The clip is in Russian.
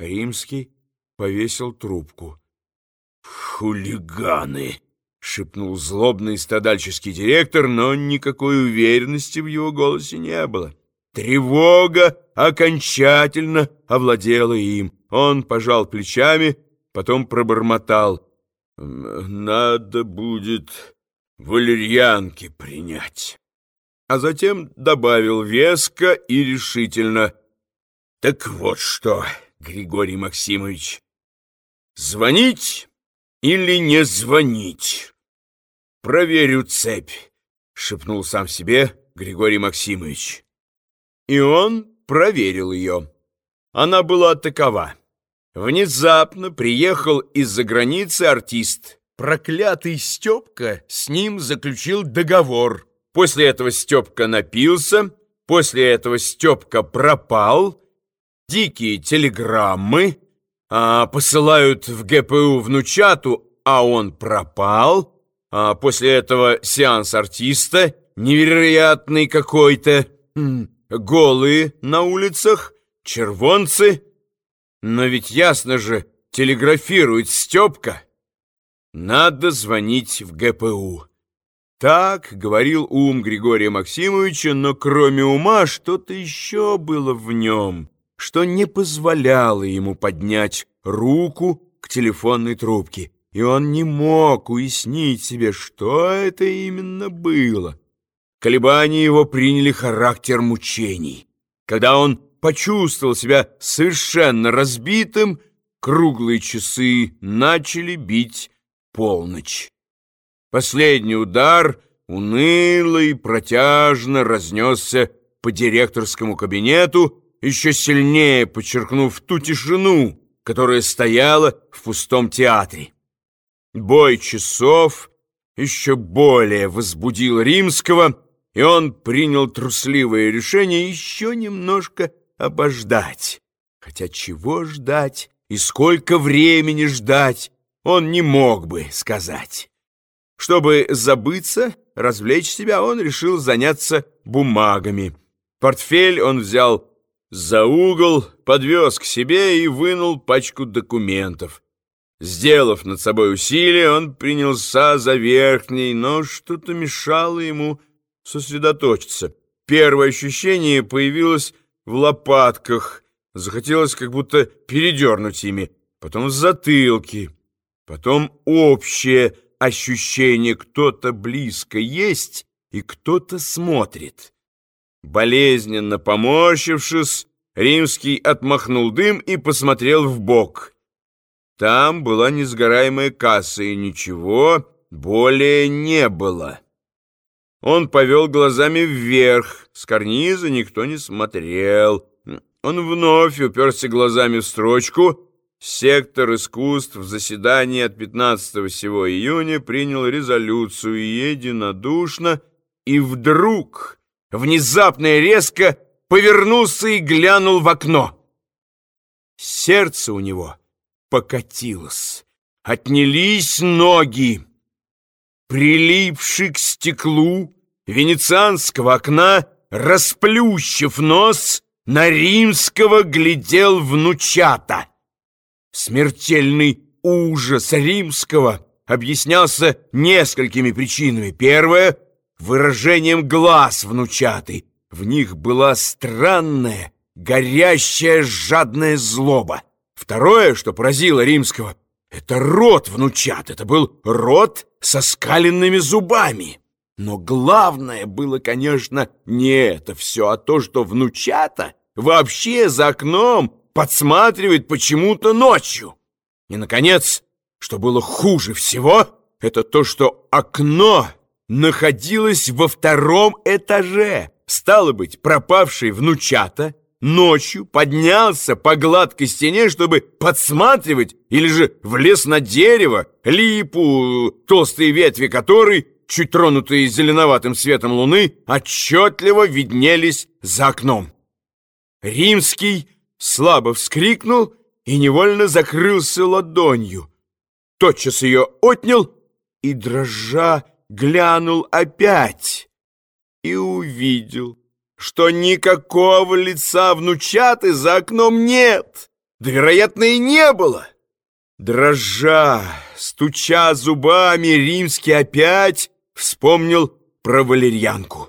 Римский повесил трубку. «Хулиганы!» — шепнул злобный стадальческий директор, но никакой уверенности в его голосе не было. Тревога окончательно овладела им. Он пожал плечами, потом пробормотал. «Надо будет валерьянки принять». А затем добавил веско и решительно. «Так вот что, Григорий Максимович, звонить или не звонить?» «Проверю цепь», — шепнул сам себе Григорий Максимович. И он проверил ее. Она была такова. Внезапно приехал из-за границы артист. Проклятый Степка с ним заключил договор. После этого Степка напился, после этого Степка пропал. Дикие телеграммы а, посылают в ГПУ внучату, а он пропал. А после этого сеанс артиста, невероятный какой-то, голые на улицах, червонцы, но ведь ясно же, телеграфирует Степка. Надо звонить в ГПУ. Так говорил ум Григория Максимовича, но кроме ума что-то еще было в нем, что не позволяло ему поднять руку к телефонной трубке, и он не мог уяснить себе, что это именно было. Колебания его приняли характер мучений. Когда он почувствовал себя совершенно разбитым, круглые часы начали бить полночь. Последний удар уныло и протяжно разнесся по директорскому кабинету, еще сильнее подчеркнув ту тишину, которая стояла в пустом театре. Бой часов еще более возбудил Римского, и он принял трусливое решение еще немножко обождать. Хотя чего ждать и сколько времени ждать, он не мог бы сказать. Чтобы забыться, развлечь себя, он решил заняться бумагами. Портфель он взял за угол, подвез к себе и вынул пачку документов. Сделав над собой усилие, он принялся за верхний, но что-то мешало ему сосредоточиться. Первое ощущение появилось в лопатках, захотелось как будто передернуть ими, потом в затылке, потом общее ощущение кто-то близко есть и кто-то смотрит. Болезненно поморщившись, Римский отмахнул дым и посмотрел в бок. Там была несгораемая касса, и ничего более не было. Он повел глазами вверх, с карниза никто не смотрел. Он вновь уперся глазами в строчку. Сектор искусств в заседании от 15 сего июня принял резолюцию единодушно, и вдруг, внезапно и резко, повернулся и глянул в окно. Сердце у него покатилось, отнялись ноги прилипший к стеклу венецианского окна, расплющив нос, на римского глядел внучата. Смертельный ужас римского объяснялся несколькими причинами. Первое — выражением глаз внучаты. В них была странная, горящая, жадная злоба. Второе, что поразило римского, это рот внучат, это был рот со скаленными зубами. Но главное было, конечно, не это все, а то, что внучата вообще за окном подсматривает почему-то ночью. И, наконец, что было хуже всего, это то, что окно находилось во втором этаже. Стало быть, пропавший внучата ночью поднялся по гладкой стене, чтобы подсматривать, или же влез на дерево, липу, толстые ветви которой, чуть тронутые зеленоватым светом луны, отчетливо виднелись за окном. Римский слабо вскрикнул и невольно закрылся ладонью. Тотчас ее отнял и, дрожа, глянул опять и увидел что никакого лица внучаты за окном нет. Да, вероятно, и не было. Дрожа, стуча зубами, Римский опять вспомнил про валерьянку.